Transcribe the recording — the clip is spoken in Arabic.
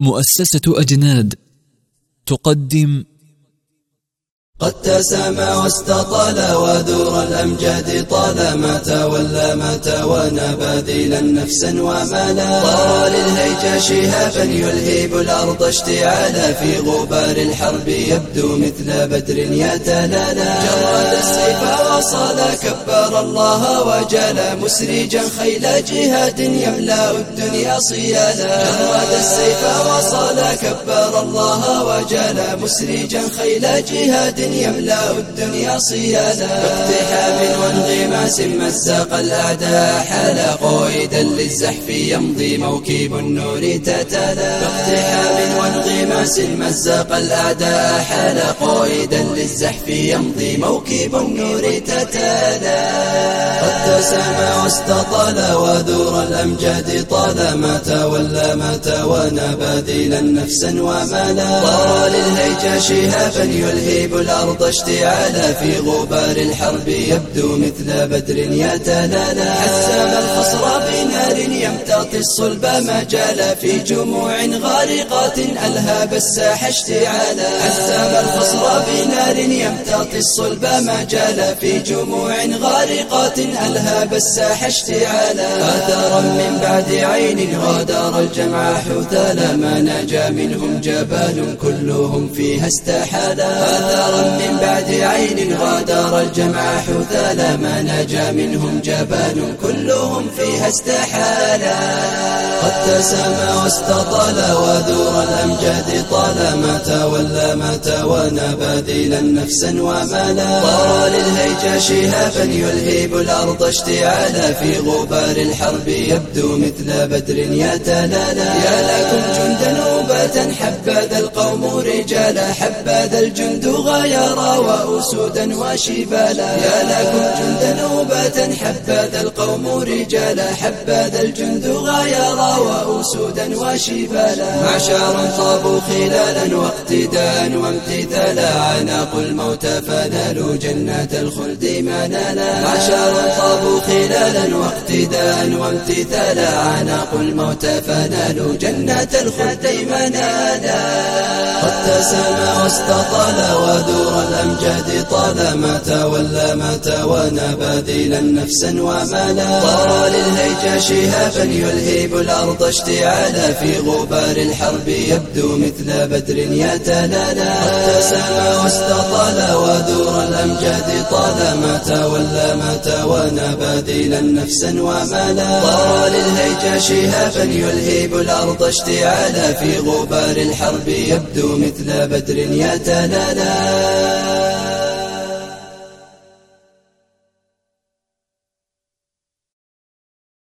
مؤسسة أجناد تقدم قد تسامى واستطال ودور الأمجاد طالما تولى ما توانى بادلا نفسا ومالا. طار للهيجا شهابا يلهيب الأرض اشتعالا في غبار الحرب يبدو مثل بدر يتلالا جرد السيف وصال كبر الله وجالا مسرجا خيل جهاد يملأ الدنيا صيالا. جرد السيف وصال كبر الله وجالا مسرجا خيل جهاد يملأ الدنيا صيادا. باقتحام وانغماس مزق الأعداء. حال قويدا للزحف يمضي موكب النور تتلا باقتحام وانغماس مزق الأعداء. حال قويدا للزحف يمضي موكب النور تتلا تسامى واستطال ودور الأمجاد طالما تولى ما توانى بادلا نفسا ومالا طار للهيجا شهابا يلهيب الأرض اشتعالا في غبار الحرب يبدو مثل بدر يتلالا حسام الخصر بنار يمتطي الصلب مجالا في جموع غارقات ألهاب الساح اشتعالا. حسام الخصر بنار يمتطي الصلب مجالا في جموع غارقات ألهاب الساح اشتعالا. آثارا من بعد عين غادر الجمع حثالا ما نجا منهم جبال كلهم فيها استحالا. آثارا من بعد عين غادر الجمع حثالا ما نجا منهم جبال كلهم فيها استحالا. قد تسامى واستطال ودور الأمجاد طالما تولى ما توانى بادلا نفسا ومالا. طار للهيجا شهابا يلهيب الأرض اشتعالا. في غبار الحرب يبدو مثل بدر يتلالا يا لكم جندا نوبة حبذا القوم رجالا حبذا الجند غيرا وأسودا وشبالا. يا لكم جندا نوبة حبذا القوم رجالا. حبذا الجند غيرا وأسودا وشبالا. معشارا طابوا خلالا واقتداء وامتثالا. عناق الموت فنالوا جنات الخلد منالا. معشارا طابوا خلالا واقتداء وامتثالا. عناق الموت فنالوا جنات الخلد منالا. قد تسامى واستطال ودور الأمجاد طالما تولى ما توانى بادلا نفسا ومالا. طار للهيجا شهابا يلهيب الأرض اشتعالا. في غبار الحرب يبدو مثل بدر يتلالا تسامى واستطال ودور الأمجاد طالما تولى ما توانى بادلا نفسا ومالا. طار للهيجا شهابا يلهيب الأرض اشتعالا. في غبار الحرب يبدو مثل بدر يتنادى